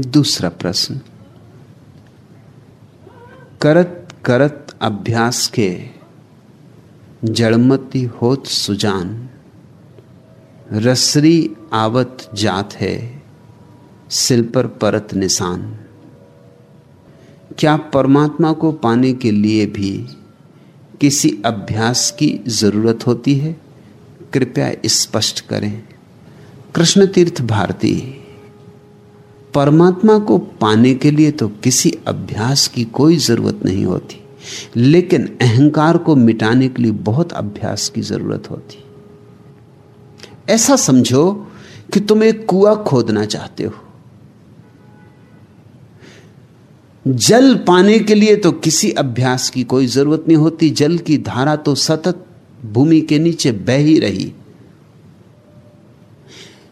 दूसरा प्रश्न। करत करत अभ्यास के जड़मती होत सुजान, रसरी आवत जात है, सिल पर परत निशान। क्या परमात्मा को पाने के लिए भी किसी अभ्यास की ज़रूरत होती है? कृपया स्पष्ट करें। कृष्ण तीर्थ भारती। परमात्मा को पाने के लिए तो किसी अभ्यास की कोई ज़रूरत नहीं होती। लेकिन अहंकार को मिटाने के लिए बहुत अभ्यास की ज़रूरत होती। ऐसा समझो कि तुम एक कुआ खोदना चाहते हो। जल पाने के लिए तो किसी अभ्यास की कोई ज़रूरत नहीं होती। जल की धारा तो सतत भूमि के नीचे बह ही रही।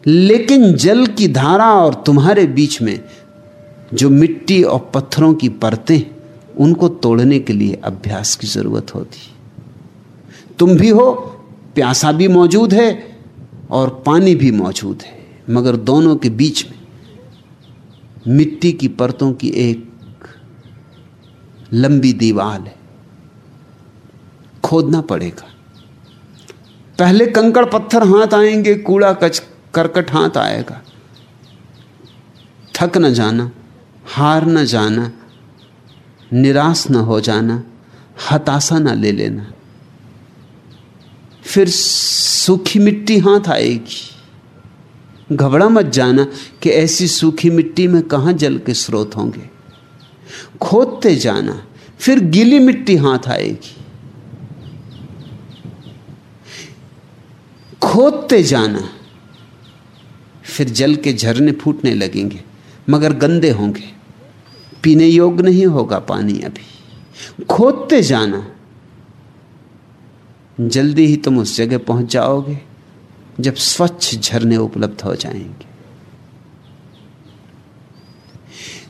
लेकिन जल की धारा और तुम्हारे बीच में जो मिट्टी और पत्थरों की परतें, उनको तोड़ने के लिए अभ्यास की ज़रूरत होती। तुम भी हो, प्यासा भी मौजूद है और पानी भी मौजूद है, मगर दोनों के बीच में मिट्टी की परतों की एक लंबी दीवार है। खोदना पड़ेगा। पहले कंकड़ पत्थर हाथ आएँगे, कूड़ा कच करकट हाथ आएगा। थक न जाना, हार न जाना, निराश न हो जाना, हताशा न ले लेना। फिर सूखी मिट्टी हाथ आएगी। घबरा मत जाना कि ऐसी सूखी मिट्टी में कहाँ जल के स्रोत होंगे। खोदते जाना, फिर गीली मिट्टी हाथ आएगी। खोदते जाना फिर जल के झरने फूटने लगेंगे, मगर गंदे होंगे। पीने योग्य नहीं होगा पानी अभी। खोदते जाना। जल्दी ही तुम उस जगह पहुँच जाओगे, जब स्वच्छ झरने उपलब्ध हो जाएँगे।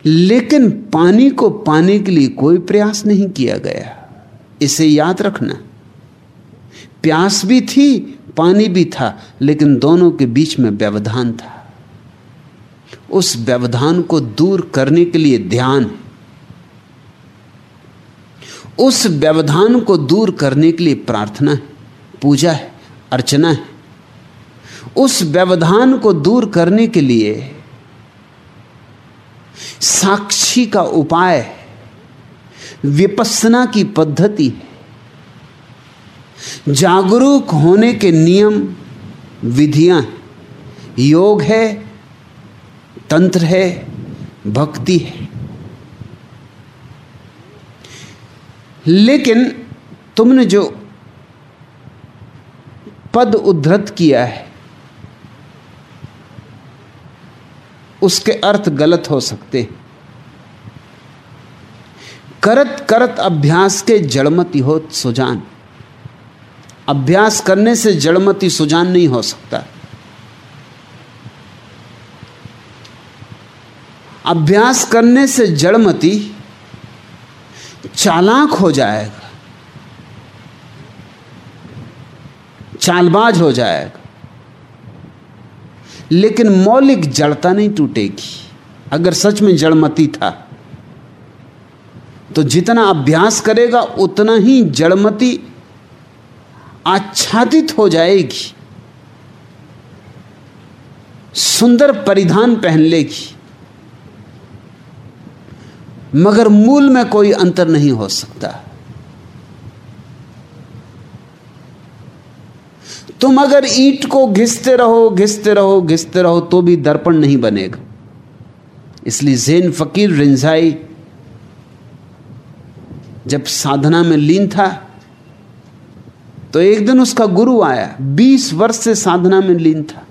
लेकिन पानी को पाने के लिए कोई प्रयास नहीं किया गया। इसे याद रखना। प्यास भी थी पानी भी था, लेकिन दोनों के बीच में व्यवधान था। उस व्यवधान को दूर करने के लिए ध्यान। उस व्यवधान को दूर करने के लिए प्रार्थना है, पूजा है, अर्चना है। उस व्यवधान को दूर करने के लिए साक्षी का उपाय विपස්සना की पद्धति है। जागरूक होने के नियम, विधियाँ योग है, तंत्र है, भक्ति है। लेकिन तुमने जो पद उद्धृत किया है, उसके अर्थ गलत हो सकते करत करत अभ्यास के जड़मती हो सुजान। अभ्यास करने से जड़मती सुजान नहीं हो सकता। अभ्यास करने से जड़मती चालाक हो जाएगा। चालबाज हो जाएगा। लेकिन मौलिक जड़ता नहीं टूटेगी। अगर सच में जड़मती था तो जितना अभ्यास करेगा, उतना ही जड़मती आच्छादित हो जाएगी। सुंदर परिधान पहन लेगी। मगर मूल में कोई अंतर नहीं हो सकता। तुम अगर ईंट को घिसते रहो घिसते रहो घिसते रहो तो भी दर्पण नहीं बनेगा। इसलिए जैन फकीर रिंजाई जब साधना में लीन था तो एक दिन उसका गुरु आया। बीस वर्ष से साधना में लीन था।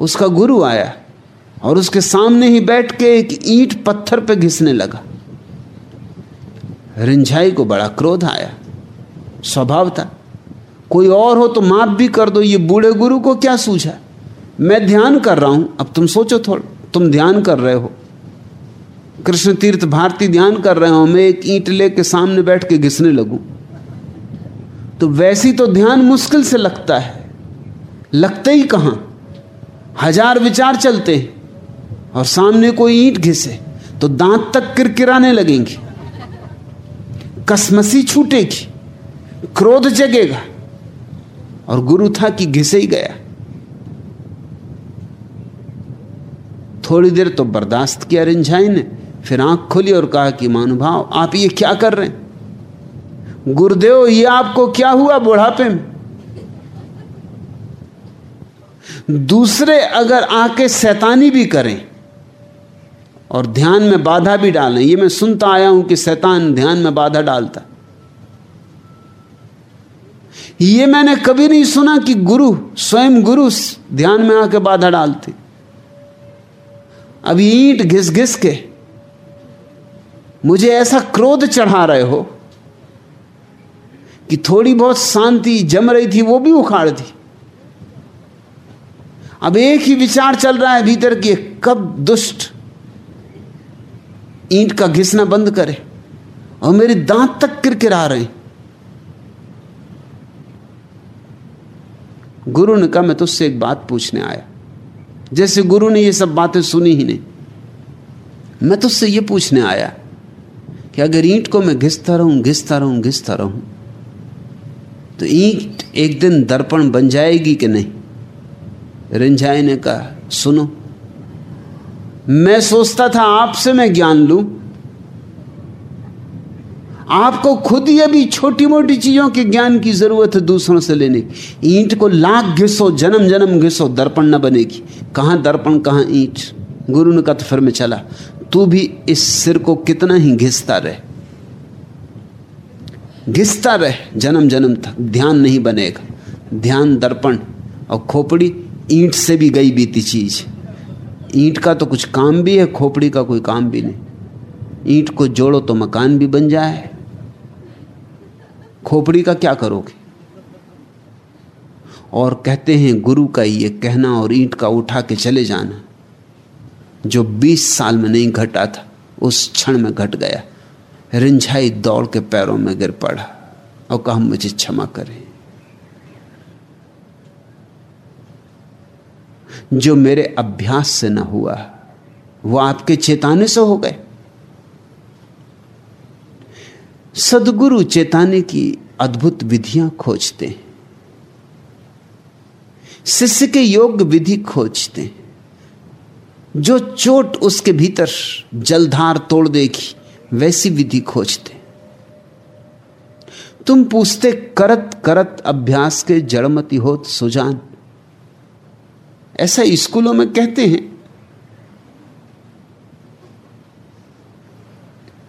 उसका गुरु आया और उसके सामने ही बैठ के एक ईंट पत्थर पे घिसने लगा। रिंझाई को बड़ा क्रोध आया। स्वभाव था, कोई और हो तो माफ़ भी कर दो, ये बूढ़े गुरु को क्या सूझा? मैं ध्यान कर रहा हूँ, अब तुम सोचो थोड़ा, तुम ध्यान कर रहे हो। कृष्ण तीर्थ भारती ध्यान कर रहे हो, मैं एक ईंट लेके सामने बैठ के घिसने लगूं। तो वैसी तो ध्यान मुश्किल से लगता है। लगते ही कहाँ? हज़ार विचार चलते और सामने कोई ईंट घिसे तो दांत तक किरकिराने लगेंगे। कसमसी छूटेगी, क्रोध जगेगा और गुरु था कि घिसे ही गया। थोड़ी देर तो बर्दाश्त किया रिंझाई ने, फिर आँख खोली और कहा कि, मानुभाव, आप ये क्या कर रहे हैं? गुरुदेव, ये आपको क्या हुआ बुढ़ापे में? दूसरे अगर आके शैतानी भी करें और ध्यान में बाधा भी डालें, ये मैं सुनता आया हूँ कि शैतान ध्यान में बाधा डालता। ये मैंने कभी नहीं सुना कि गुरु, स्वयं गुरु ध्यान में आके बाधा डालते। अभी ईंट घिस घिस के मुझे ऐसा क्रोध चढ़ा रहे हो कि थोड़ी बहुत शांति जम रही थी, वो भी उखाड़ दी। अब एक ही विचार चल रहा है भीतर कि कब दुष्ट ईंट का घिसना बंद करे और मेरे दांत तक किरकिरा रहे। गुरु ने कहा, मैं तुझसे एक बात पूछने आया। जैसे गुरु ने ये सब बातें सुनी ही नहीं, मैं तुझसे ये पूछने आया कि अगर ईंट को मैं घिसता रहूँ घिसता रहूँ घिसता रहूँ तो ईंट एक दिन दर्पण बन जाएगी कि नहीं? रिंझाई ने कहा, सुनो, मैं सोचता था आपसे मैं ज्ञान लूँ। आपको खुद ही अभी छोटी मोटी चीज़ों के ज्ञान की ज़रूरत है दूसरों से लेने की। ईंट को लाख घिसो जन्म जन्म घिसो, दर्पण न बनेगी। कहाँ दर्पण, कहाँ ईंट? गुरु ने कहा तो फिर में चला। तू भी इस सिर को कितना ही घिसता रहे। घिसता रहे, जन्म जन्म तक। ध्यान नहीं बनेगा। ध्यान दर्पण और खोपड़ी ईंट से भी गई बीती चीज़। ईंट का तो कुछ काम भी है, खोपड़ी का कोई काम भी नहीं। ईंट को जोड़ो तो मकान भी बन जाए। खोपड़ी का क्या करोगे? और कहते हैं, गुरु का ये कहना और ईंट का उठा के चले जाना, जो 20 साल में नहीं घटा था, उस क्षण में घट गया। रिंझाई दौड़ के पैरों में गिर पड़ा और कहा, मुझे क्षमा करें। जो मेरे अभ्यास से ना हुआ, वो आपके चेताने से हो गए। सदगुरु चेताने की अद्भुत विधियाँ खोजते हैं। शिष्य के योग्य विधि खोजते हैं। जो चोट उसके भीतर जलधार तोड़ देगी वैसी विधि खोजते। तुम पूछते, करत करत अभ्यास के जड़मती होत सुजान ऐसा स्कूलों में कहते हैं।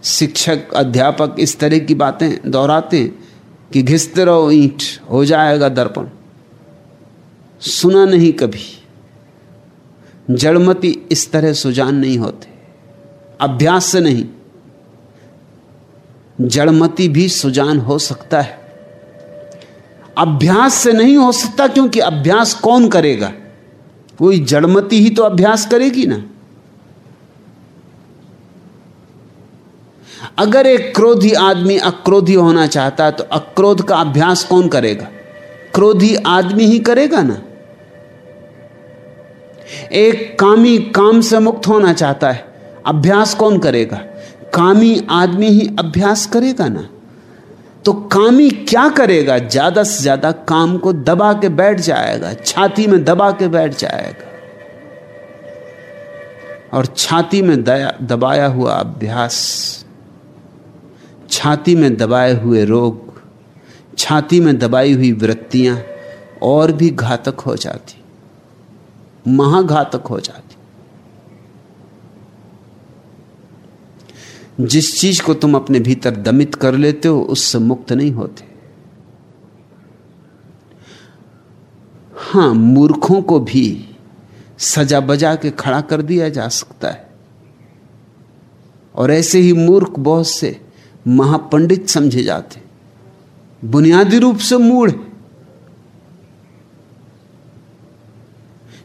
शिक्षक, अध्यापक इस तरह की बातें दोहराते हैं कि घिसते रहो, ईंट, हो जाएगा दर्पण। सुना नहीं कभी। जड़मती इस तरह सुजान नहीं होते। अभ्यास से नहीं। जड़मती भी सुजान हो सकता है। अभ्यास से नहीं हो सकता क्योंकि अभ्यास कौन करेगा? कोई जड़मती ही तो अभ्यास करेगी ना। अगर एक क्रोधी आदमी अक्रोधी होना चाहता है तो अक्रोध का अभ्यास कौन करेगा? क्रोधी आदमी ही करेगा ना। एक कामी काम से मुक्त होना चाहता है, अभ्यास कौन करेगा? कामी आदमी ही अभ्यास करेगा ना? तो कामी क्या करेगा? ज़्यादा से ज़्यादा काम को दबा के बैठ जाएगा, छाती में दबा के बैठ जाएगा। और छाती में दया, दबाया हुआ अभ्यास, छाती में दबाए हुए रोग, छाती में दबाई हुई वृत्तियाँ और भी घातक हो जाती, महाघातक हो जाती। जिस चीज़ को तुम अपने भीतर दमित कर लेते हो, उससे मुक्त नहीं होते। हाँ, मूर्खों को भी सजा बजा के खड़ा कर दिया जा सकता है। और ऐसे ही मूर्ख बहुत से महापंडित समझे जाते बुनियादी रूप से मूढ़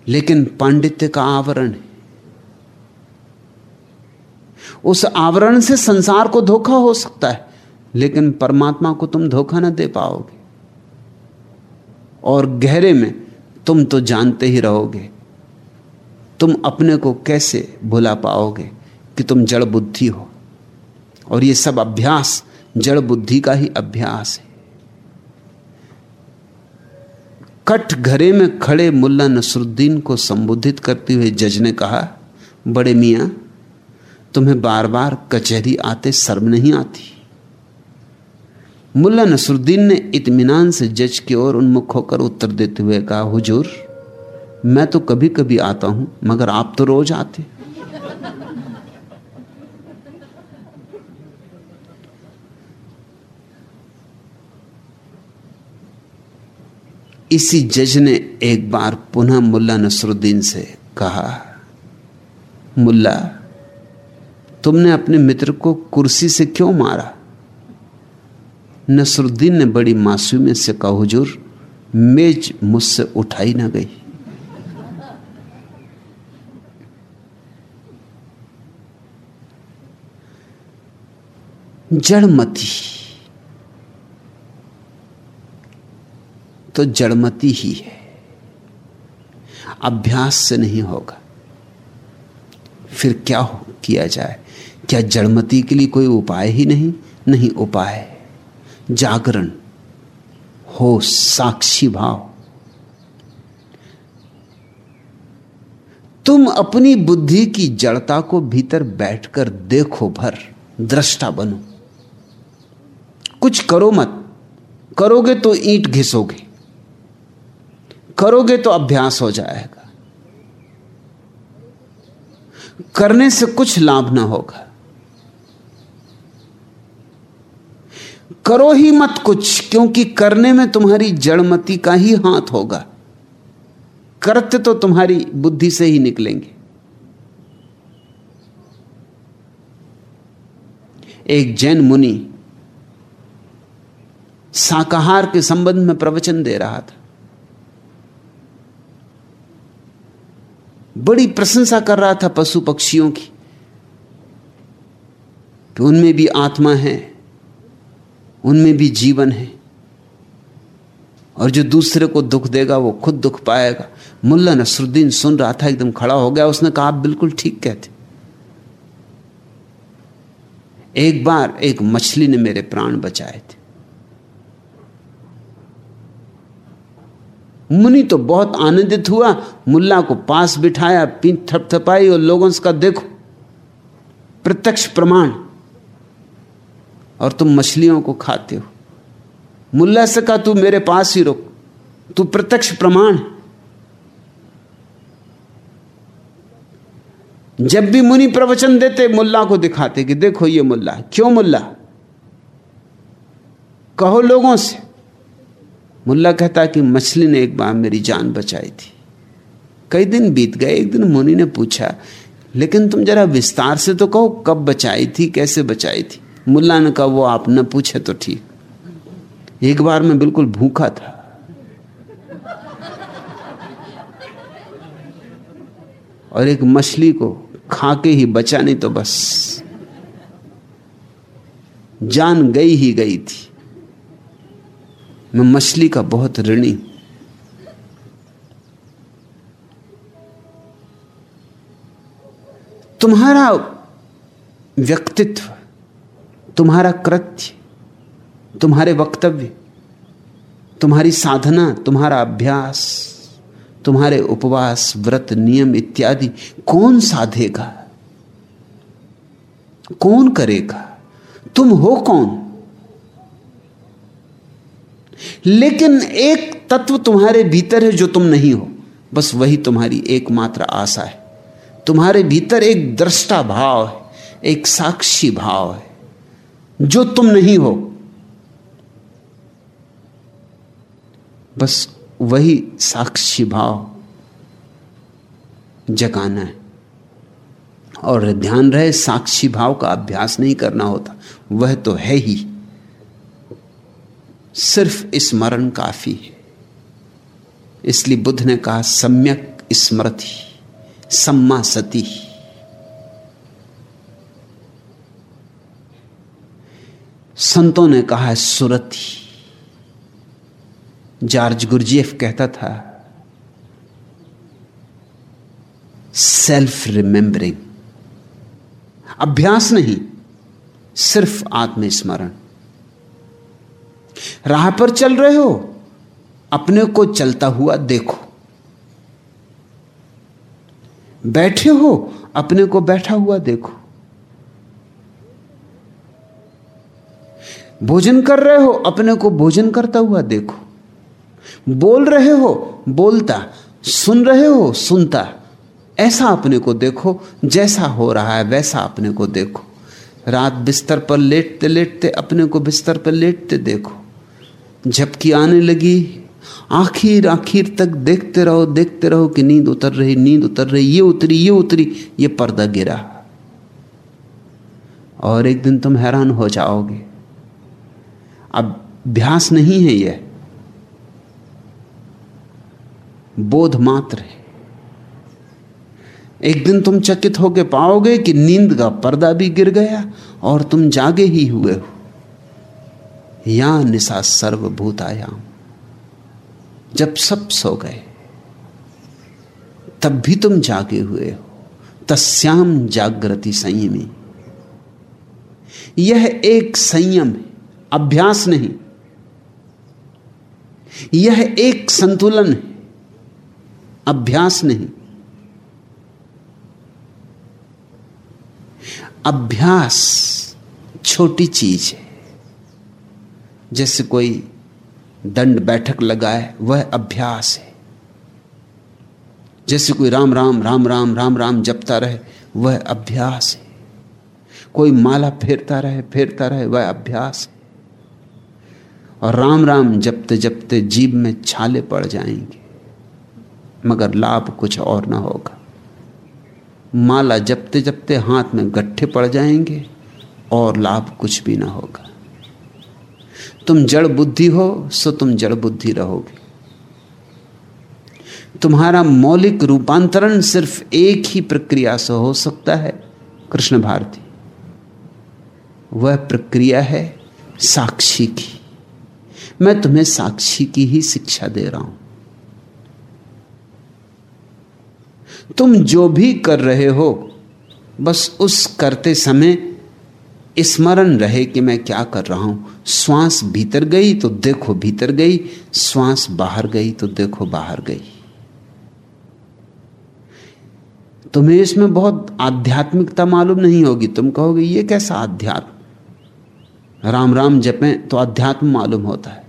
लेकिन पांडित्य का आवरण है। उस आवरण से संसार को धोखा हो सकता है, लेकिन परमात्मा को तुम धोखा ना दे पाओगे। और गहरे में तुम तो जानते ही रहोगे, तुम अपने को कैसे भुला पाओगे कि तुम जड़ बुद्धि हो। और ये सब अभ्यास जड़ बुद्धि का ही अभ्यास है। कट घरे में खड़े मुल्ला नसरुद्दीन को संबोधित करते हुए जज ने कहा, बड़े मियाँ तुम्हें बार बार कचहरी आते शर्म नहीं आती। मुल्ला नसरुद्दीन ने इत्मीनान से जज की ओर उन्मुख होकर उत्तर देते हुए कहा, हुजूर, मैं तो कभी कभी आता हूँ, मगर आप तो रोज आते इसी जज ने एक बार पुनः मुल्ला नसरुद्दीन से कहा, मुल्ला तुमने अपने मित्र को कुर्सी से क्यों मारा? नसरुद्दीन ने बड़ी मासूमियत से कहा, हुजूर, मेज मुझसे उठाई ना गई। जड़मती। तो जड़मती ही है। अभ्यास से नहीं होगा। फिर क्या हो, किया जाए? क्या जड़मती के लिए कोई उपाय ही नहीं? नहीं उपाय। जागरण। हो साक्षी भाव। तुम अपनी बुद्धि की जड़ता को भीतर बैठकर देखो भर, दृष्टा बनो। कुछ करो मत। करोगे तो ईंट घिसोगे। करोगे तो अभ्यास हो जाएगा। करने से कुछ लाभ ना होगा। करो ही मत कुछ, क्योंकि करने में तुम्हारी जड़मती का ही हाथ होगा। करते तो तुम्हारी बुद्धि से ही निकलेंगे। एक जैन मुनि शाकाहार के संबंध में प्रवचन दे रहा था। बड़ी प्रशंसा कर रहा था पशु पक्षियों की कि उनमें भी आत्मा है। उनमें भी जीवन है। और जो दूसरे को दुख देगा, वो खुद दुख पाएगा। मुल्ला नसरुद्दीन सुन रहा था, एकदम खड़ा हो गया। उसने कहा, आप बिल्कुल ठीक कहते। एक बार एक मछली ने मेरे प्राण बचाए थे। मुनि तो बहुत आनंदित हुआ। मुल्ला को पास बिठाया, पीठ थपथपाई और लोगों से कहा, देखो, प्रत्यक्ष प्रमाण। और तुम मछलियों को खाते हो। मुल्ला से कहा, तू मेरे पास ही रुक। तू प्रत्यक्ष प्रमाण जब भी मुनि प्रवचन देते, मुल्ला को दिखाते कि देखो ये मुल्ला क्यों मुल्ला? कहो लोगों से। मुल्ला कहता कि मछली ने एक बार मेरी जान बचाई थी। कई दिन बीत गए, एक दिन मुनि ने पूछा, लेकिन तुम जरा विस्तार से तो कहो, कब बचाई थी, कैसे बचाई थी? मुल्ला ने कहा, वो आप न पूछे तो ठीक. एक बार मैं बिल्कुल भूखा था। और एक मछली को खा के ही बचा नहीं तो बस। जान गई ही गई थी। मैं मछली का बहुत ऋणी तुम्हारा व्यक्तित्व तुम्हारा कृत्य, तुम्हारे वक्तव्य, तुम्हारी साधना, तुम्हारा अभ्यास, तुम्हारे उपवास, व्रत, नियम इत्यादि कौन साधेगा? कौन करेगा? तुम हो कौन? लेकिन एक तत्व तुम्हारे भीतर है जो तुम नहीं हो। बस वही तुम्हारी एकमात्र आशा है। तुम्हारे भीतर एक दृष्टा भाव है, एक साक्षी भाव है। जो तुम नहीं हो। बस वही साक्षी भाव जगाना है। और ध्यान रहे, साक्षी भाव का अभ्यास नहीं करना होता। वह तो है ही। सिर्फ़ स्मरण काफ़ी है। इसलिए बुद्ध ने कहा, सम्यक स्मृति, सम्मा सती। संतों ने कहा है। सुरति जॉर्ज गुरजेफ कहता था सेल्फ रिमेंबरिंग अभ्यास नहीं, सिर्फ़ आत्मस्मरण। राह पर चल रहे हो, अपने को चलता हुआ देखो। बैठे हो, अपने को बैठा हुआ देखो। भोजन कर रहे हो, अपने को भोजन करता हुआ देखो। बोल रहे हो, बोलता, सुन रहे हो, सुनता। ऐसा अपने को देखो, जैसा हो रहा है, वैसा अपने को देखो। रात बिस्तर पर लेटते लेटते, अपने को बिस्तर पर लेटते देखो। झपकी आने लगी, आखिर आखिर तक देखते रहो देखते रहो कि नींद उतर रही, नींद उतर रही, ये उतरी ये उतरी, ये पर्दा गिरा। और एक दिन तुम हैरान हो जाओगे। अभ्यास नहीं है यह। बोध मात्र है। एक दिन तुम चकित होके पाओगे कि नींद का पर्दा भी गिर गया और तुम जागे ही हुए हो। या निशा सर्वभूतायाम। जब सब सो गए, तब भी तुम जागे हुए हो। तस्याम जागृति संयमी। यह एक संयम है। अभ्यास नहीं। यह एक संतुलन है। अभ्यास नहीं। अभ्यास छोटी चीज़ है। जैसे कोई दंड बैठक लगाए, वह अभ्यास है। जैसे कोई राम राम राम राम राम राम जपता रहे, वह अभ्यास है। कोई माला फेरता रहे फेरता रहे, वह अभ्यास है। और राम राम जपते जपते जीव में छाले पड़ जाएँगे। मगर लाभ कुछ और ना होगा। माला जपते जपते हाथ में गट्ठे पड़ जाएँगे और लाभ कुछ भी ना होगा। तुम जड़ बुद्धि हो, सो तुम जड़ बुद्धि रहोगे। तुम्हारा मौलिक रूपांतरण सिर्फ़ एक ही प्रक्रिया से हो सकता है, कृष्ण भारती। वह प्रक्रिया है साक्षी की। मैं तुम्हें साक्षी की ही शिक्षा दे रहा हूँ। तुम जो भी कर रहे हो, बस उस करते समय स्मरण रहे कि मैं क्या कर रहा हूँ। श्वास भीतर गई तो देखो भीतर गई, श्वास बाहर गई तो देखो बाहर गई। तुम्हें इसमें बहुत आध्यात्मिकता मालूम नहीं होगी। तुम कहोगे, ये कैसा आध्यात्म? राम राम जपें तो अध्यात्म मालूम होता है।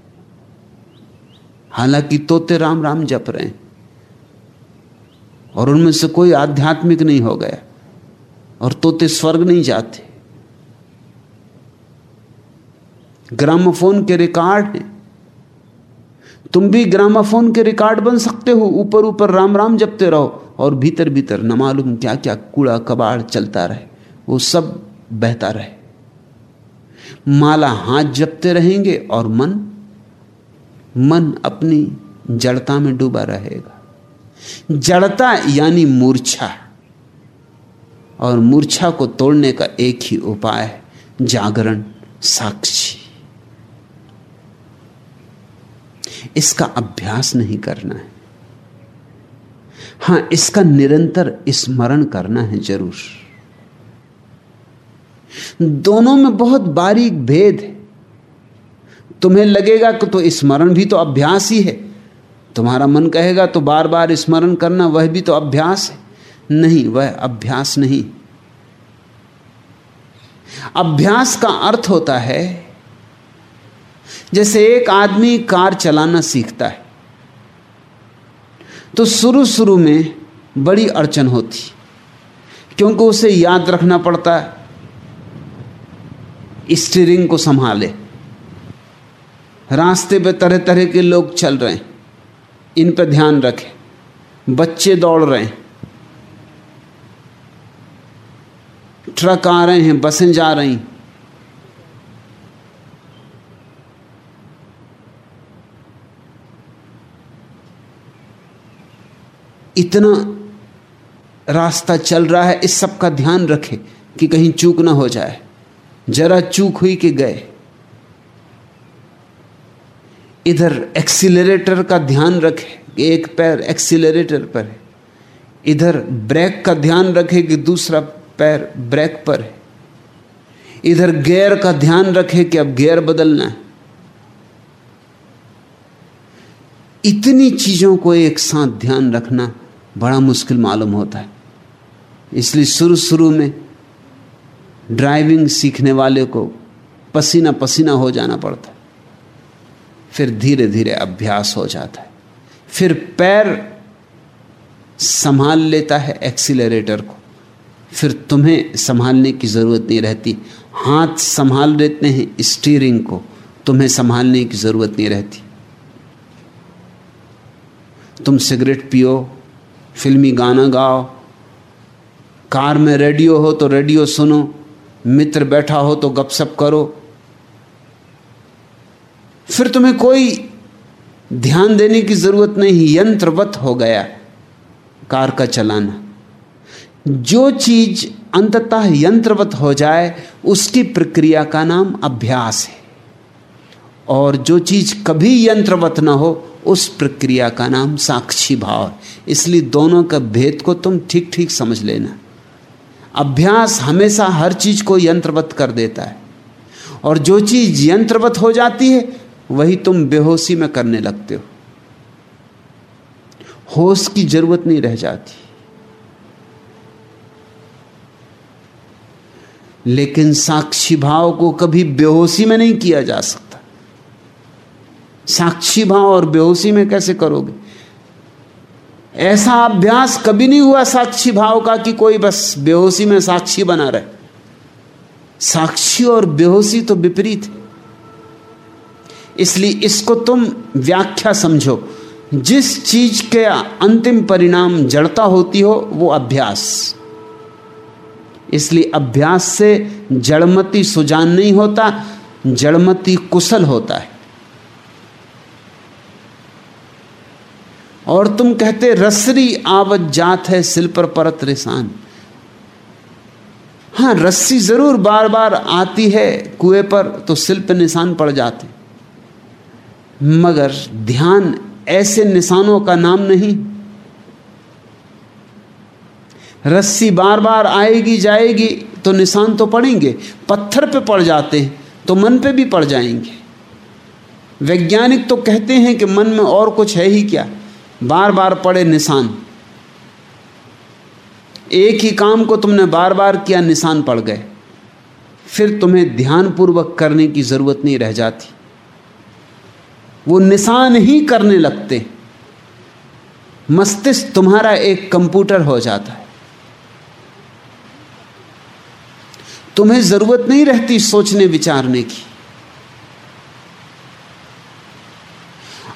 हालाँकि तोते राम राम जप रहे हैं। और उनमें से कोई आध्यात्मिक नहीं हो गया। और तोते स्वर्ग नहीं जाते। ग्रामोफोन के रिकॉर्ड हैं। तुम भी ग्रामाफोन के रिकॉर्ड बन सकते हो। ऊपर ऊपर राम राम जपते रहो। और भीतर भीतर न मालूम क्या क्या कूड़ा कबाड़ चलता रहे। वो सब बहता रहे। माला हाथ जपते रहेंगे और मन मन अपनी जड़ता में डूबा रहेगा। जड़ता यानी मूर्छा। और मूर्छा को तोड़ने का एक ही उपाय है, जागरण, साक्षी। इसका अभ्यास नहीं करना है। हाँ, इसका निरंतर स्मरण करना है ज़रूर। दोनों में बहुत बारीक भेद है। तुम्हें लगेगा कि तो स्मरण भी तो अभ्यास ही है। तुम्हारा मन कहेगा तो बार बार स्मरण करना, वह भी तो अभ्यास है। नहीं, वह अभ्यास नहीं। अभ्यास का अर्थ होता है, जैसे एक आदमी कार चलाना सीखता है तो शुरू शुरू में बड़ी अड़चन होती, क्योंकि उसे याद रखना पड़ता है स्टीयरिंग को संभाले। रास्ते पे तरह तरह के लोग चल रहे हैं। इन पर ध्यान रखें। बच्चे दौड़ रहे हैं। ट्रक आ रहे हैं, बसें जा रही हैं। इतना रास्ता चल रहा है, इस सब का ध्यान रखें कि कहीं चूक ना हो जाए। जरा चूक हुई कि गए। इधर एक्सीलरेटर का ध्यान रखे एक पैर एक्सीलरेटर पर है। इधर ब्रेक का ध्यान रखे कि दूसरा पैर ब्रेक पर है। इधर गेयर का ध्यान रखे कि अब गेयर बदलना है। इतनी चीज़ों को एक साथ ध्यान रखना बड़ा मुश्किल मालूम होता है। इसलिए शुरू शुरू में ड्राइविंग सीखने वाले को पसीना पसीना हो जाना पड़ता है। फिर धीरे धीरे अभ्यास हो जाता है। फिर पैर संभाल लेता है एक्सीलरेटर को। फिर तुम्हें संभालने की ज़रूरत नहीं रहती। हाथ संभाल लेते हैं स्टीयरिंग को, तुम्हें संभालने की ज़रूरत नहीं रहती। तुम सिगरेट पियो, फिल्मी गाना गाओ, कार में रेडियो हो तो रेडियो सुनो, मित्र बैठा हो तो गपशप करो फिर तुम्हें कोई ध्यान देने की ज़रूरत नहीं, यंत्रवत हो गया, कार का चलाना। जो चीज़ अंततः यंत्रवत हो जाए, उसकी प्रक्रिया का नाम अभ्यास है। और जो चीज़ कभी यंत्रवत ना हो, उस प्रक्रिया का नाम साक्षी भाव इसलिए दोनों का भेद को तुम ठीक ठीक समझ लेना। अभ्यास हमेशा हर चीज़ को यंत्रवत कर देता है। और जो चीज़ यंत्रवत हो जाती है वही तुम बेहोशी में करने लगते हो। होश की ज़रूरत नहीं रह जाती। लेकिन साक्षी भाव को कभी बेहोशी में नहीं किया जा सकता। साक्षी भाव और बेहोशी में कैसे करोगे? ऐसा अभ्यास कभी नहीं हुआ साक्षी भाव का कि कोई बस बेहोशी में साक्षी बना रहे। साक्षी और बेहोशी तो विपरीत है। इसलिए इसको तुम व्याख्या समझो। जिस चीज़ के अंतिम परिणाम जड़ता होती हो, वो अभ्यास। इसलिए अभ्यास से जड़मती सुजान नहीं होता, जड़मती कुशल होता है। और तुम कहते, रसरी आवत जात है सिल पर परत रिसान। हाँ, रस्सी ज़रूर बार बार आती है कुएँ पर तो सिल पर निशान पड़ जाते। मगर ध्यान ऐसे निशानों का नाम नहीं। रस्सी बार बार आएगी, जाएगी तो निशान तो पड़ेंगे। पत्थर पे पड़ जाते हैं तो मन पे भी पड़ जाएँगे। वैज्ञानिक तो कहते हैं कि मन में और कुछ है ही क्या? बार बार पड़े निशान। एक ही काम को तुमने बार बार किया, निशान पड़ गए। फिर तुम्हें ध्यानपूर्वक करने की ज़रूरत नहीं रह जाती। वो निशान ही करने लगते। मस्तिष्क तुम्हारा एक कंप्यूटर हो जाता है। तुम्हें ज़रूरत नहीं रहती सोचने विचारने की।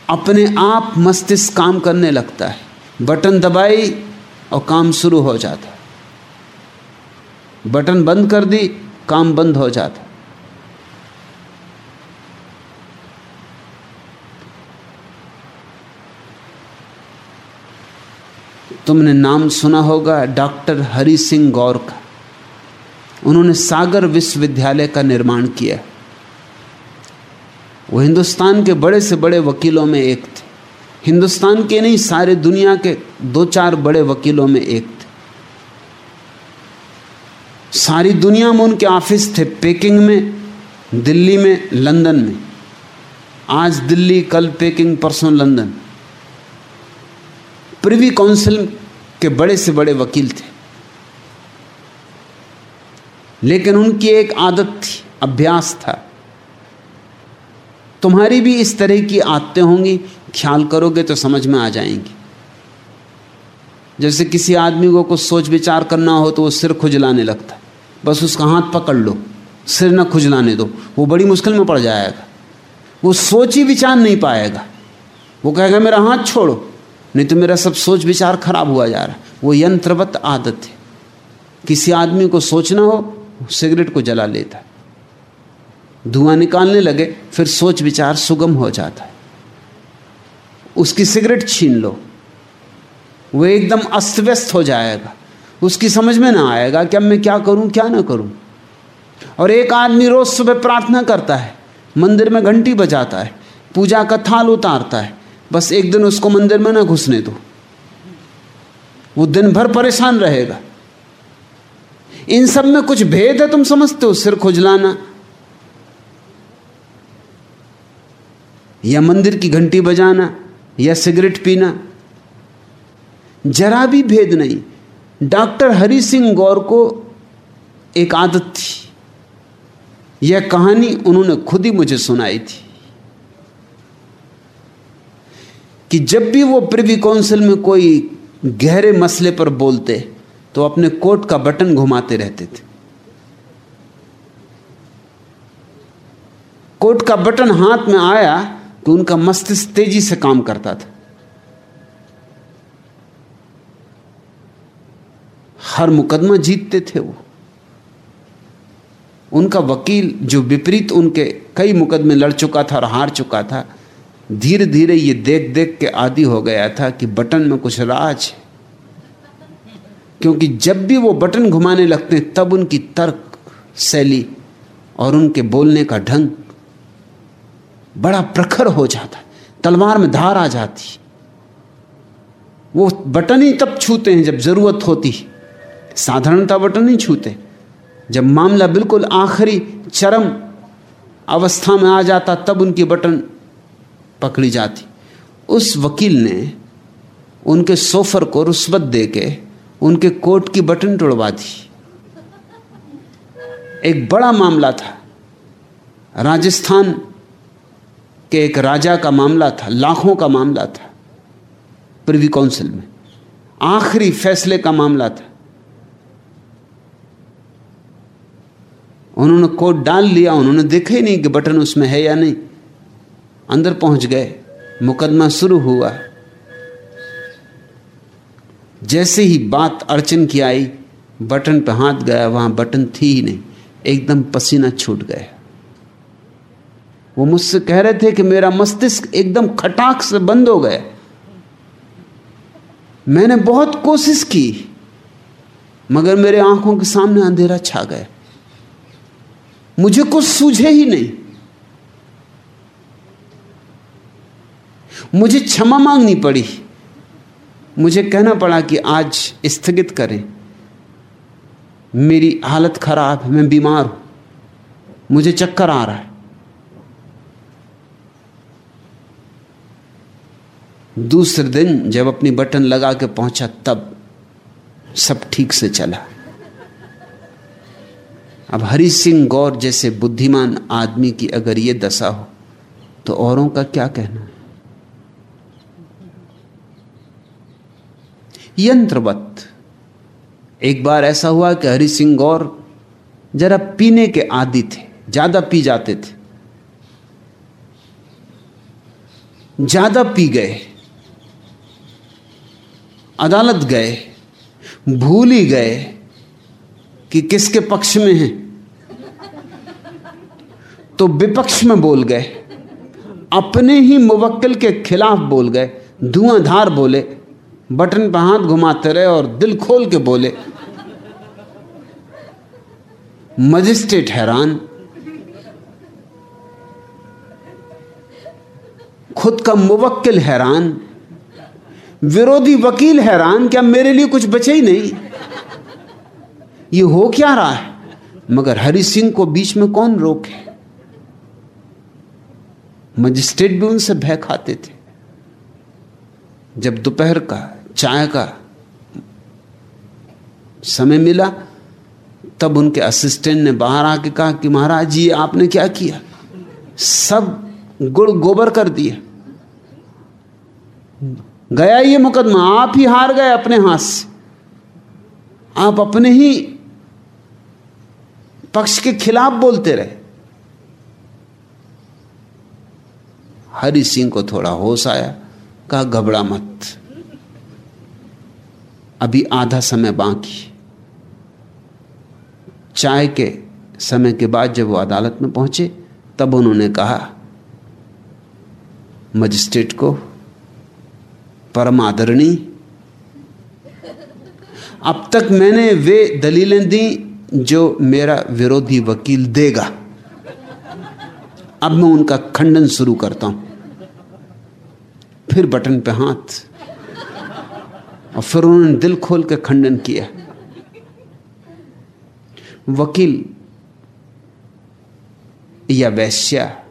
अपने आप मस्तिष्क काम करने लगता है। बटन दबाई और काम शुरू हो जाता है। बटन बंद कर दी, काम बंद हो जाता तुमने नाम सुना होगा डॉक्टर हरि सिंह गौर का। उन्होंने सागर विश्वविद्यालय का निर्माण किया। वो हिंदुस्तान के बड़े से बड़े वकीलों में एक थे। हिंदुस्तान के नहीं, सारे दुनिया के दो चार बड़े वकीलों में एक थे। सारी दुनिया में उनके ऑफ़िस थे पेकिंग में, दिल्ली में, लंदन में। आज दिल्ली, कल पेकिंग, परसों लंदन। प्रिवी काउंसिल के बड़े से बड़े वकील थे। लेकिन उनकी एक आदत थी, अभ्यास था। तुम्हारी भी इस तरह की आदतें होंगी, ख्याल करोगे तो समझ में आ जाएँगी। जैसे किसी आदमी को कुछ सोच विचार करना हो तो वो सिर खुजलाने लगता। है बस उसका हाथ पकड़ लो, सिर न खुजलाने दो, वो बड़ी मुश्किल में पड़ जाएगा। वो सोच ही विचार नहीं पाएगा। वो कहेगा, मेरा हाथ छोड़ो। नहीं तो मेरा सब सोच विचार खराब हुआ जा रहा है। वो यंत्रवत आदत है। किसी आदमी को सोचना हो, सिगरेट को जला लेता है। धुआँ निकालने लगे, फिर सोच विचार सुगम हो जाता है। उसकी सिगरेट छीन लो। वो एकदम अस्त व्यस्त हो जाएगा। उसकी समझ में ना आएगा कि अब मैं क्या करूँ, क्या ना करूँ। और एक आदमी रोज सुबह प्रार्थना करता है। मंदिर में घंटी बजाता है। पूजा का थाल उतारता है। बस एक दिन उसको मंदिर में ना घुसने दो। वो दिन भर परेशान रहेगा। इन सब में कुछ भेद है तुम समझते हो, सिर खुजलाना। या मंदिर की घंटी बजाना, या सिगरेट पीना। जरा भी भेद नहीं। डॉक्टर हरि सिंह गौर को एक आदत थी। यह कहानी उन्होंने खुद ही मुझे सुनाई थी। कि जब भी वो प्रिवी काउंसिल में कोई गहरे मसले पर बोलते तो अपने कोट का बटन घुमाते रहते थे। कोट का बटन हाथ में आया तो उनका मस्तिष्क तेज़ी से काम करता था। हर मुकदमा जीतते थे वो। उनका वकील जो विपरीत उनके कई मुकदमे लड़ चुका था और हार चुका था धीरे धीरे ये देख देख के आदि हो गया था कि बटन में कुछ राज है। क्योंकि जब भी वो बटन घुमाने लगते हैं, तब उनकी तर्क, शैली और उनके बोलने का ढंग बड़ा प्रखर हो जाता तलवार में धार आ जाती वो बटन ही तब छूते हैं जब ज़रूरत होती साधारणता बटन ही छूते। जब मामला बिल्कुल आखिरी चरम अवस्था में आ जाता, तब उनकी बटन पकड़ी जाती। उस वकील ने उनके सोफर को रुस्बत दे के उनके कोट की बटन तोड़वा दी। एक बड़ा मामला था। राजस्थान के एक राजा का मामला था, लाखों का मामला था, प्रिवी काउंसिल में। आखिरी फैसले का मामला था। उन्होंने कोट डाल लिया, उन्होंने देखा ही नहीं कि बटन उसमें है या नहीं। अंदर पहुँच गए। मुकदमा शुरू हुआ। जैसे ही बात अड़चन की आई, बटन पर हाथ गया, वहाँ बटन थी ही नहीं। एकदम पसीना छूट गया। वो मुझसे कह रहे थे कि मेरा मस्तिष्क एकदम खटाक से बंद हो गया। मैंने बहुत कोशिश की, मगर मेरे आँखों के सामने अंधेरा छा गया। मुझे कुछ सूझे ही नहीं। मुझे क्षमा मांगनी पड़ी। मुझे कहना पड़ा कि आज स्थगित करें। मेरी हालत खराब है, मैं बीमार हूँ। मुझे चक्कर आ रहा है। दूसरे दिन जब अपनी बटन लगा के पहुँचा, तब सब ठीक से चला। अब हरि सिंह गौर जैसे बुद्धिमान आदमी की अगर ये दशा हो तो औरों का क्या कहना? यंत्रवत। एक बार ऐसा हुआ कि हरि सिंह गौर जरा पीने के आदि थे, ज़्यादा पी जाते थे। ज़्यादा पी गए, अदालत गए, भूल ही गए कि किसके पक्ष में हैं। तो विपक्ष में बोल गए, अपने ही मुवक्किल के खिलाफ बोल गए, धुआंधार बोले बटन पर हाथ घुमाते रहे और दिल खोल के बोले, मजिस्ट्रेट हैरान, खुद का मुवक्किल हैरान, विरोधी वकील हैरान, क्या मेरे लिए कुछ बचे ही नहीं? ये हो क्या रहा है? मगर हरि सिंह को बीच में कौन रोके मजिस्ट्रेट भी उनसे भय खाते थे। जब दोपहर का चाय का समय मिला, तब उनके असिस्टेंट ने बाहर आके कहा कि महाराज जी, आपने क्या किया? सब गुड़ गोबर कर दिया गया ये मुकदमा, आप ही हार गए अपने हाथ से। आप अपने ही पक्ष के खिलाफ बोलते रहे। हरि सिंह को थोड़ा होश आया, कहा घबरा मत। अभी आधा समय बाकी। चाय के समय के बाद जब वो अदालत में पहुँचे, तब उन्होंने कहा, मजिस्ट्रेट को परम आदरणी अब तक मैंने वे दलीलें दी जो मेरा विरोधी वकील देगा। अब मैं उनका खंडन शुरू करता हूँ। फिर बटन पे हाथ और फिर उन्होंने दिल खोल के खंडन किया। वकील या वैश्या,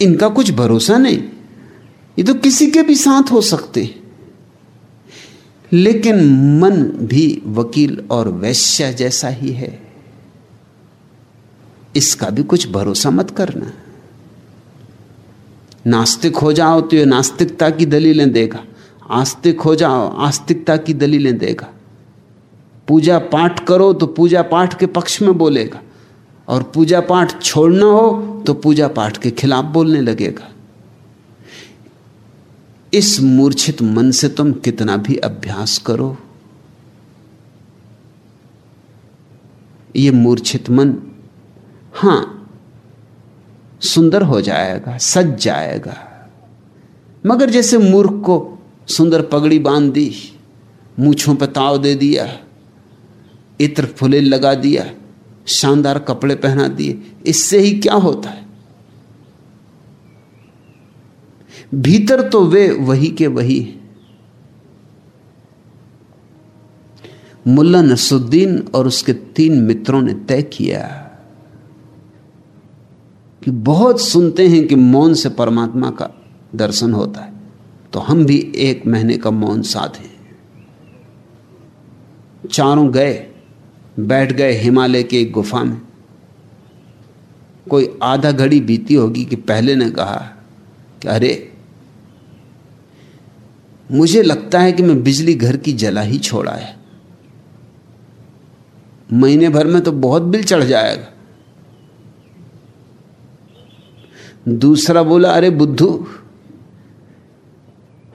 इनका कुछ भरोसा नहीं। ये तो किसी के भी साथ हो सकते। लेकिन मन भी वकील और वैश्या जैसा ही है। इसका भी कुछ भरोसा मत करना। नास्तिक हो जाओ तो ये नास्तिकता की दलीलें देगा। आस्तिक हो जाओ, आस्तिकता की दलीलें देगा। पूजा पाठ करो तो पूजा पाठ के पक्ष में बोलेगा। और पूजा पाठ छोड़ना हो तो पूजा पाठ के खिलाफ बोलने लगेगा। इस मूर्छित मन से तुम कितना भी अभ्यास करो। ये मूर्छित मन, हाँ, सुंदर हो जाएगा, सज जाएगा। मगर जैसे मूर्ख को सुंदर पगड़ी बाँध दी, मूछों पर ताव दे दिया, इत्र फुले लगा दिया, शानदार कपड़े पहना दिए। इससे ही क्या होता है? भीतर तो वे वही के वही मुल्ला नसुद्दीन और उसके तीन मित्रों ने तय किया कि बहुत सुनते हैं कि मौन से परमात्मा का दर्शन होता है। तो हम भी एक महीने का मौन साधे। चारों गए, बैठ गए हिमालय के एक गुफा में। कोई आधा घड़ी बीती होगी कि पहले ने कहा, कि अरे, मुझे लगता है कि मैं बिजली घर की जला ही छोड़ा है महीने भर में तो बहुत बिल चढ़ जाएगा। दूसरा बोला, अरे बुद्धू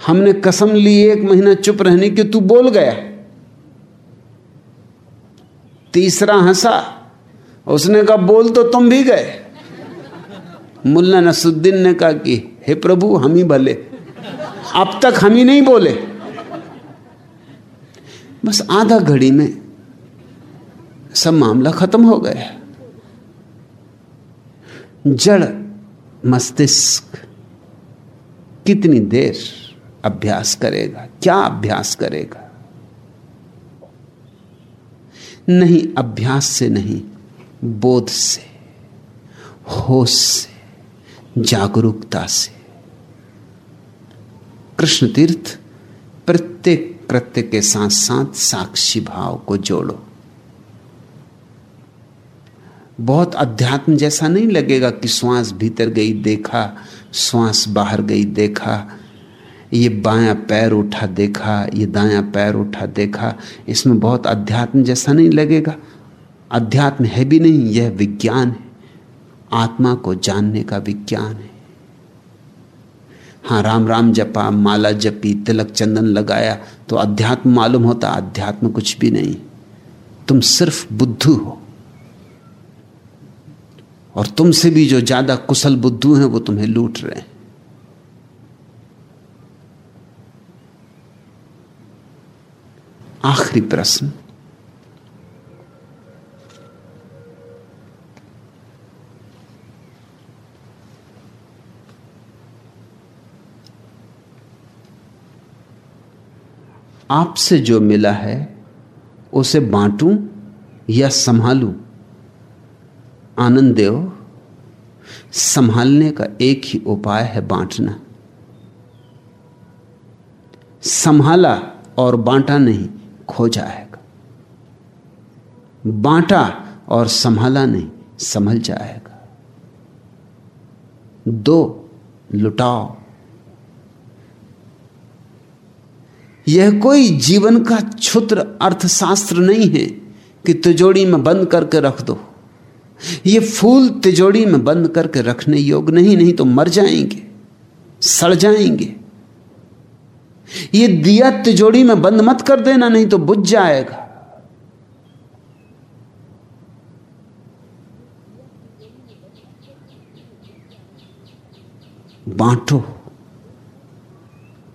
हमने कसम ली एक महीना चुप रहने की, तू बोल गया। तीसरा हंसा, उसने कहा, बोल तो तुम भी गए। मुल्ला नसुद्दीन ने कहा कि, हे प्रभु, हम ही भले। अब तक हम ही नहीं बोले। बस आधा घड़ी में सब मामला खत्म हो गया। जड़ मस्तिष्क कितनी देर अभ्यास करेगा? क्या अभ्यास करेगा? नहीं, अभ्यास से नहीं, बोध से, होश से, जागरूकता से। कृष्ण तीर्थ प्रत्येक कृत्य के साथ साथ साक्षी भाव को जोड़ो। बहुत अध्यात्म जैसा नहीं लगेगा कि श्वास भीतर गई, देखा, श्वास बाहर गई, देखा ये बायां पैर उठा देखा, ये दायां पैर उठा देखा, इसमें बहुत अध्यात्म जैसा नहीं लगेगा। अध्यात्म है भी नहीं, यह विज्ञान है। आत्मा को जानने का विज्ञान है। हाँ राम राम जपा, माला जपी, तिलक चंदन लगाया तो अध्यात्म मालूम होता, अध्यात्म कुछ भी नहीं। तुम सिर्फ़ बुद्धू हो। और तुमसे भी जो ज़्यादा कुशल बुद्धू हैं, वो तुम्हें लूट रहे हैं। आखिरी प्रश्न। आपसे जो मिला है, उसे बांटूं या संभालूं? आनंद देव संभालने का एक ही उपाय है बांटना। संभाला और बांटा नहीं खो जाएगा। बांटा और संभाला नहीं, संभल जाएगा। दो, लुटाओ। यह कोई जीवन का क्षुद्र अर्थशास्त्र नहीं है कि तिजोड़ी में बंद करके रख दो। ये फूल तिजोड़ी में बंद करके रखने योग्य नहीं नहीं तो मर जाएँगे, सड़ जाएँगे। ये दिया तिजोड़ी में बंद मत कर देना, नहीं तो बुझ जाएगा। बांटो,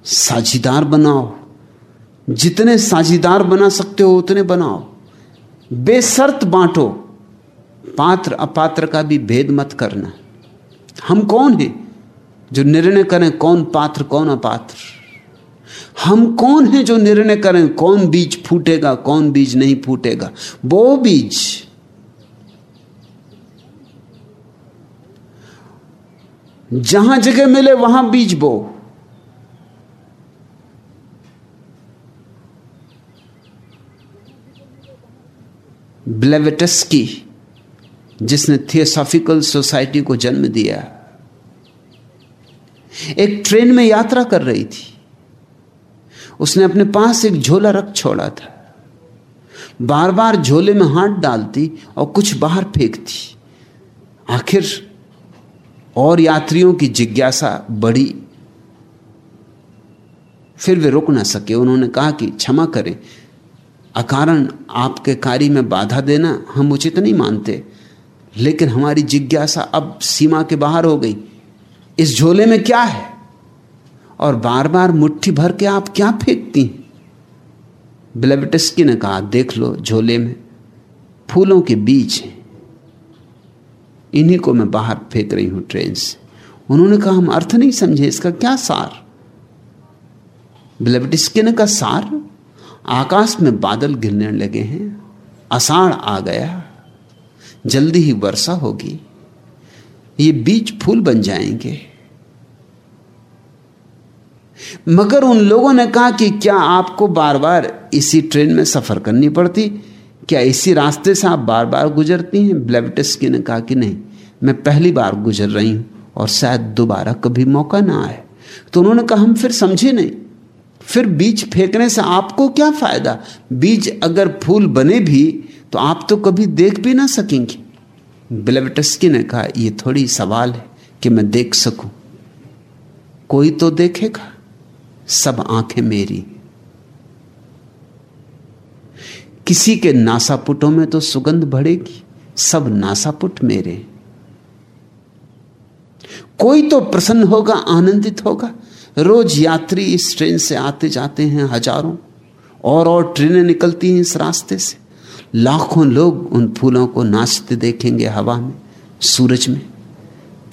साझीदार बनाओ। जितने साझीदार बना सकते हो, उतने बनाओ। बेसर्त बांटो, पात्र अपात्र का भी भेद मत करना। हम कौन हैं? जो निर्णय करें, कौन पात्र, कौन अपात्र? हम कौन हैं जो निर्णय करें? कौन बीज फूटेगा, कौन बीज नहीं फूटेगा? वो बीज। जहाँ जगह मिले, वहाँ बीज बो। ब्लेवेटस्की, जिसने थियोसॉफिकल सोसाइटी को जन्म दिया, एक ट्रेन में यात्रा कर रही थी। उसने अपने पास एक झोला रख छोड़ा था। बार बार झोले में हाथ डालती और कुछ बाहर फेंकती। आखिर और यात्रियों की जिज्ञासा बढ़ी। फिर वे रुक ना सके। उन्होंने कहा कि क्षमा करें। अकारण आपके कार्य में बाधा देना हम उचित नहीं मानते। लेकिन हमारी जिज्ञासा अब सीमा के बाहर हो गई। इस झोले में क्या है? और बार बार मुट्ठी भर के आप क्या फेंकती हैं? ब्लेबटिस्की ने कहा, देख लो, झोले में फूलों के बीज हैं। इन्हीं को मैं बाहर फेंक रही हूँ ट्रेन से। उन्होंने कहा, हम अर्थ नहीं समझे, इसका क्या सार? ब्लेबटिस्की का सार? आकाश में बादल गिरने लगे हैं आषाढ़ आ गया, जल्दी ही वर्षा होगी, ये बीज फूल बन जाएँगे। मगर उन लोगों ने कहा कि क्या आपको बार बार इसी ट्रेन में सफ़र करनी पड़ती? क्या इसी रास्ते से आप बार बार गुजरती हैं? ब्लेविटस्की ने कहा कि नहीं, मैं पहली बार गुजर रही हूँ और शायद दोबारा कभी मौका ना आए। तो उन्होंने कहा, हम फिर समझे नहीं। फिर बीज फेंकने से आपको क्या फ़ायदा? बीज अगर फूल बने भी तो आप तो कभी देख भी ना सकेंगे। ब्लेविटस्की ने कहा यह थोड़ी सवाल है कि मैं देख सकूँ। कोई तो देखेगा। सब आँखें मेरी। किसी के नासापुटों में तो सुगंध बढ़ेगी सब नासापुट मेरे। कोई तो प्रसन्न होगा, आनंदित होगा। रोज यात्री इस ट्रेन से आते जाते हैं हज़ारों, और और ट्रेनें निकलती हैं इस रास्ते से। लाखों लोग उन फूलों को नाचते देखेंगे हवा में, सूरज में।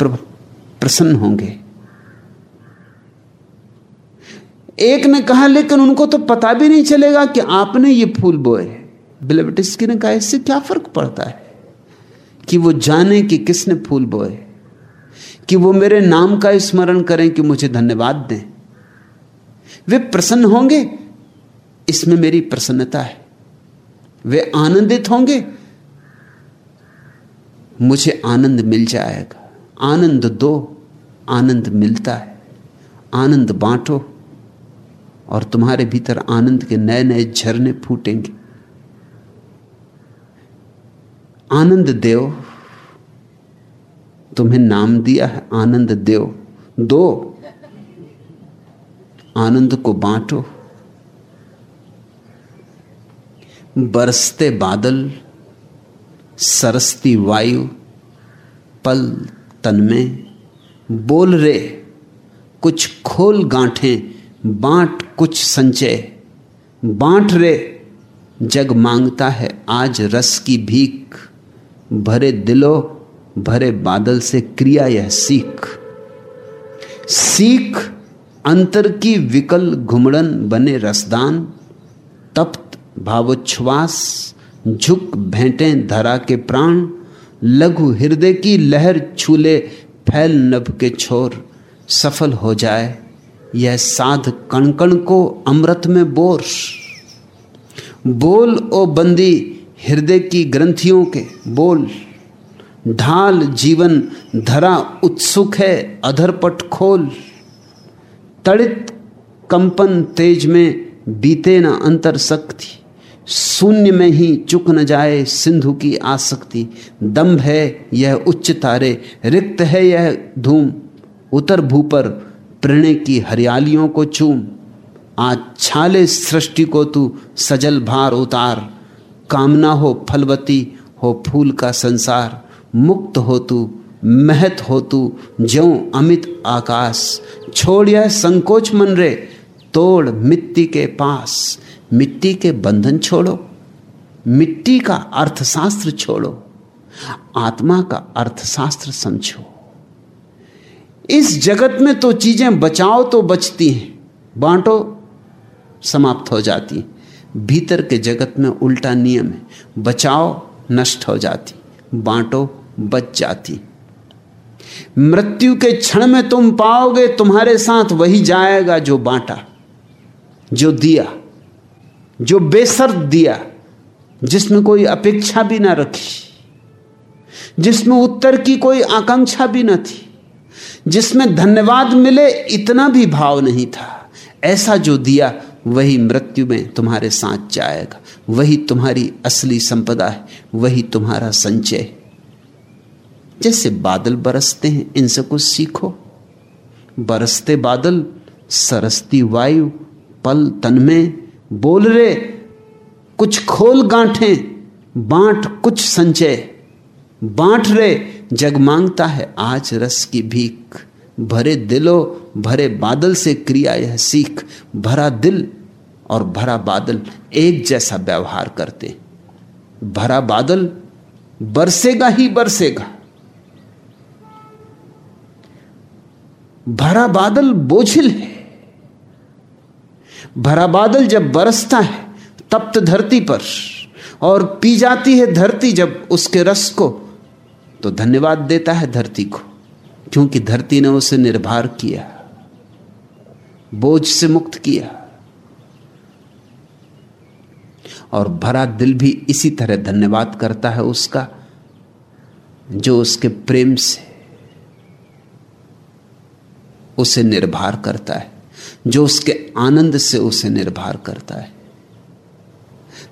प्रसन्न होंगे। एक ने कहा, लेकिन उनको तो पता भी नहीं चलेगा कि आपने ये फूल बोए बिलबटिस्की ने कहा, इससे क्या फ़र्क पड़ता है कि वो जाने कि किसने फूल बोए कि वो मेरे नाम का स्मरण करें कि मुझे धन्यवाद दें? वे प्रसन्न होंगे? इसमें मेरी प्रसन्नता है। वे आनंदित होंगे? मुझे आनंद मिल जाएगा। आनंद दो, आनंद मिलता है। आनंद बांटो। और तुम्हारे भीतर आनंद के नए नए झरने फूटेंगे। आनंद देव तुम्हें नाम दिया है, आनंद देव दो, आनंद को बांटो। बरसते बादल, सरसती वायु, पल तन में बोल रे, कुछ खोल गांठें, बांट कुछ संचय बांट रे। जग माँगता है आज रस की भीख। भरे दिलो, भरे बादल से क्रिया यह सीख। सीख अंतर की विकल घुमड़न बने रसदान। तप्त भावोच्छ्वास, झुक भेंटे धरा के प्राण। लघु हृदय की लहर छूले फैल नभ के छोर। सफल हो जाए यह साध कणकण को अमृत में बोर। बोल ओ बंदी हृदय की ग्रंथियों के बोल। ढाल जीवन धरा उत्सुक है अधरपट खोल। तड़ित कंपन तेज में बीते न अंतर शक्ति। शून्य में ही चुक न जाए सिंधु की आसक्ति। दम्भ है यह उच्च तारे, रिक्त है यह धूम। उतर भूपर प्रणय की हरियालियों को चूम। आज छाले सृष्टि को तू सजल भार उतार। कामना हो फलवती, हो फूल का संसार। मुक्त हो तू, महत हो तू, ज्यो अमित आकाश। छोड़ यह संकोच मन रे, तोड़ मिट्टी के पास। मिट्टी के बंधन छोड़ो, मिट्टी का अर्थशास्त्र छोड़ो। आत्मा का अर्थशास्त्र समझो। इस जगत में तो चीज़ें बचाओ तो बचती हैं, बांटो, समाप्त हो जाती भीतर के जगत में उल्टा नियम है, बचाओ, नष्ट हो जाती, बांटो, बच जाती। मृत्यु के क्षण में तुम पाओगे, तुम्हारे साथ वही जाएगा जो बांटा, जो दिया, जो बेसर्त दिया, जिसमें कोई अपेक्षा भी ना रखी, जिसमें उत्तर की कोई आकांक्षा भी ना थी। जिसमें धन्यवाद मिले इतना भी भाव नहीं था। ऐसा जो दिया, वही मृत्यु में तुम्हारे साथ जाएगा। वही तुम्हारी असली संपदा है, वही तुम्हारा संचय। जैसे बादल बरसते हैं, इनसे कुछ सीखो। बरसते बादल, सरसती वायु, पल तन में। बोल रे, कुछ खोल गांठे, बांट कुछ संचय। बांट रे जग माँगता है, आज रस की भीख। भरे दिलो, भरे बादल से क्रिया यह सीख। भरा दिल और भरा बादल एक जैसा व्यवहार करते। भरा बादल बरसेगा ही बरसेगा। भरा बादल बोझिल है। भरा बादल जब बरसता है, तप्त धरती पर, और पी जाती है धरती जब उसके रस को तो धन्यवाद देता है धरती को, क्योंकि धरती ने उसे निर्भर किया, बोझ से मुक्त किया, और भरा दिल भी इसी तरह धन्यवाद करता है उसका, जो उसके प्रेम से उसे निर्भर करता है, जो उसके आनंद से उसे निर्भर करता है।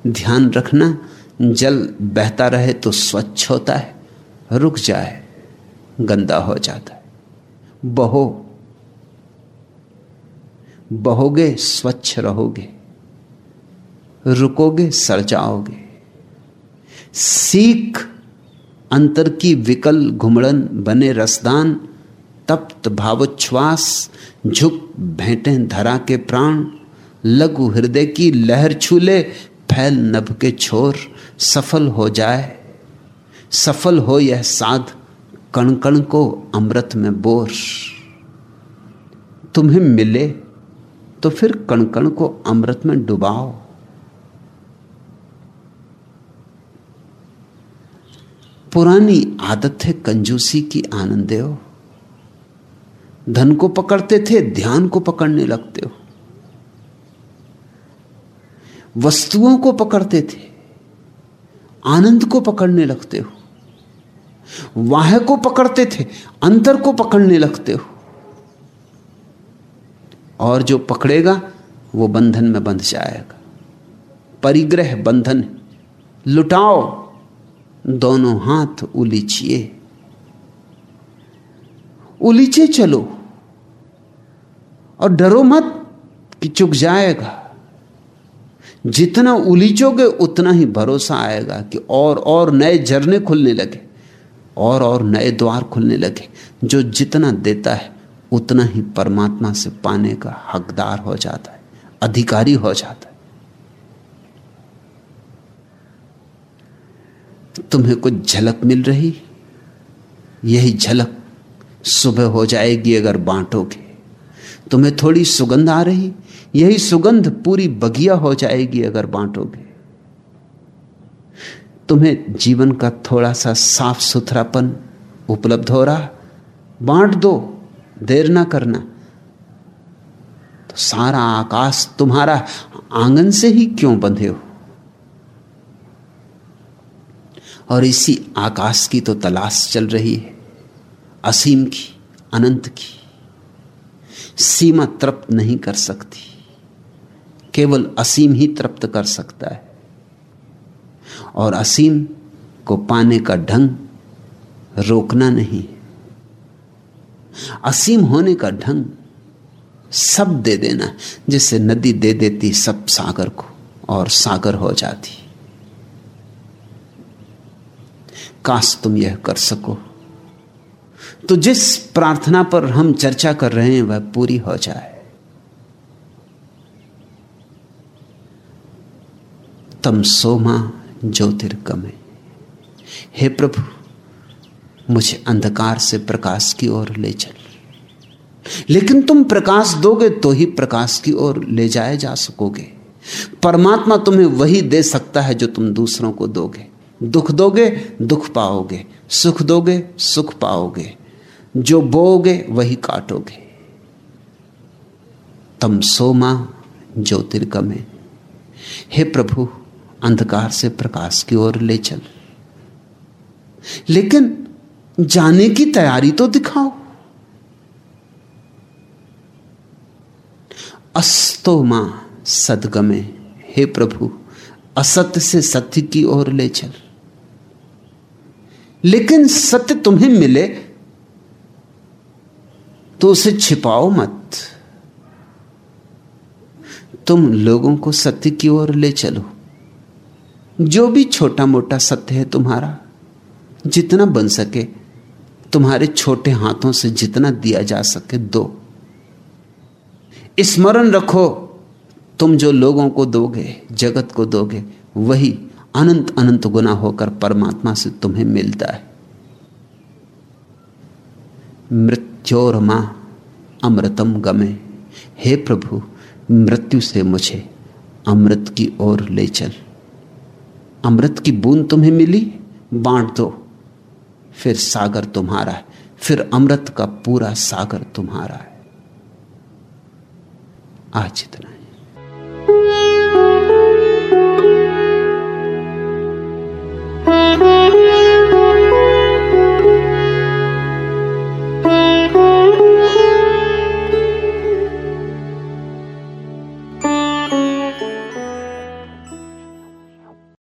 ध्यान रखना, जल बहता रहे तो स्वच्छ होता है। रुक जाए, गंदा हो जाता है। बहो, बहोगे, स्वच्छ रहोगे, रुकोगे, सड़ जाओगे। सीख, अंतर की विकल घुमड़न, बने रसदान, तप्त भावोच्छ्वास, झुक भेंटे धरा के प्राण, लघु हृदय की लहर छूले, फैल नभ के छोर, सफल हो जाए सफल हो यह साध कण कण को अमृत में बोर। तुम्हें मिले तो फिर कण कण को अमृत में डुबाओ। पुरानी आदत है कंजूसी की आनंद हो धन को पकड़ते थे, ध्यान को पकड़ने लगते हो। वस्तुओं को पकड़ते थे, आनंद को पकड़ने लगते हो। वाह को पकड़ते थे, अंतर को पकड़ने लगते हो। और जो पकड़ेगा, वो बंधन में बंध जाएगा। परिग्रह बंधन लुटाओ, दोनों हाथ उलीचिए। उलीचे चलो। और डरो मत कि चुक जाएगा। जितना उलीचोगे, उतना ही भरोसा आएगा कि और और नए झरने खुलने लगे। और और नए द्वार खुलने लगे। जो जितना देता है, उतना ही परमात्मा से पाने का हकदार हो जाता है, अधिकारी हो जाता है। तुम्हें कुछ झलक मिल रही? यही झलक सुबह हो जाएगी अगर बांटोगे तुम्हें थोड़ी सुगंध आ रही? यही सुगंध पूरी बगिया हो जाएगी अगर बांटोगे तुम्हें जीवन का थोड़ा सा साफ़ सुथरापन उपलब्ध हो रहा, बांट दो, देर ना करना। तो सारा आकाश तुम्हारा आँगन से ही क्यों बंधे हो? और इसी आकाश की तो तलाश चल रही है, असीम की, अनंत की। सीमा तृप्त नहीं कर सकती, केवल असीम ही तृप्त कर सकता है। और असीम को पाने का ढंग रोकना नहीं असीम होने का ढंग सब दे देना जिससे नदी दे देती सब सागर को और सागर हो जाती। काश तुम यह कर सको। तो जिस प्रार्थना पर हम चर्चा कर रहे हैं, वह पूरी हो जाए। तम सोमा ज्योतिर्गमय हे। प्रभु, मुझे अंधकार से प्रकाश की ओर ले चल। लेकिन तुम प्रकाश दोगे तो ही प्रकाश की ओर ले जाए जा सकोगे। परमात्मा तुम्हें वही दे सकता है जो तुम दूसरों को दोगे। दुख दोगे, दुख पाओगे। सुख दोगे, सुख पाओगे। जो बोगे वही काटोगे। तम सोमा, ज्योतिर्गमे हे प्रभु अंधकार से प्रकाश की ओर ले चल। लेकिन जाने की तैयारी तो दिखाओ। अस्तो माँ सदगमे, हे प्रभु असत्य से सत्य की ओर ले चल। लेकिन सत्य तुम्हें मिले तो उसे छिपाओ मत। तुम लोगों को सत्य की ओर ले चलो। जो भी छोटा मोटा सत्य है तुम्हारा, जितना बन सके, तुम्हारे छोटे हाथों से जितना दिया जा सके दो। स्मरण रखो, तुम जो लोगों को दोगे, जगत को दोगे, वही अनंत अनंत गुना होकर परमात्मा से तुम्हें मिलता है। मृत्योर माँ, अमृतम गमे, हे प्रभु, मृत्यु से मुझे अमृत की ओर ले चल। अमृत की बूंद तुम्हें मिली, बांट दो फिर सागर तुम्हारा है, फिर अमृत का पूरा सागर तुम्हारा है आज इतना है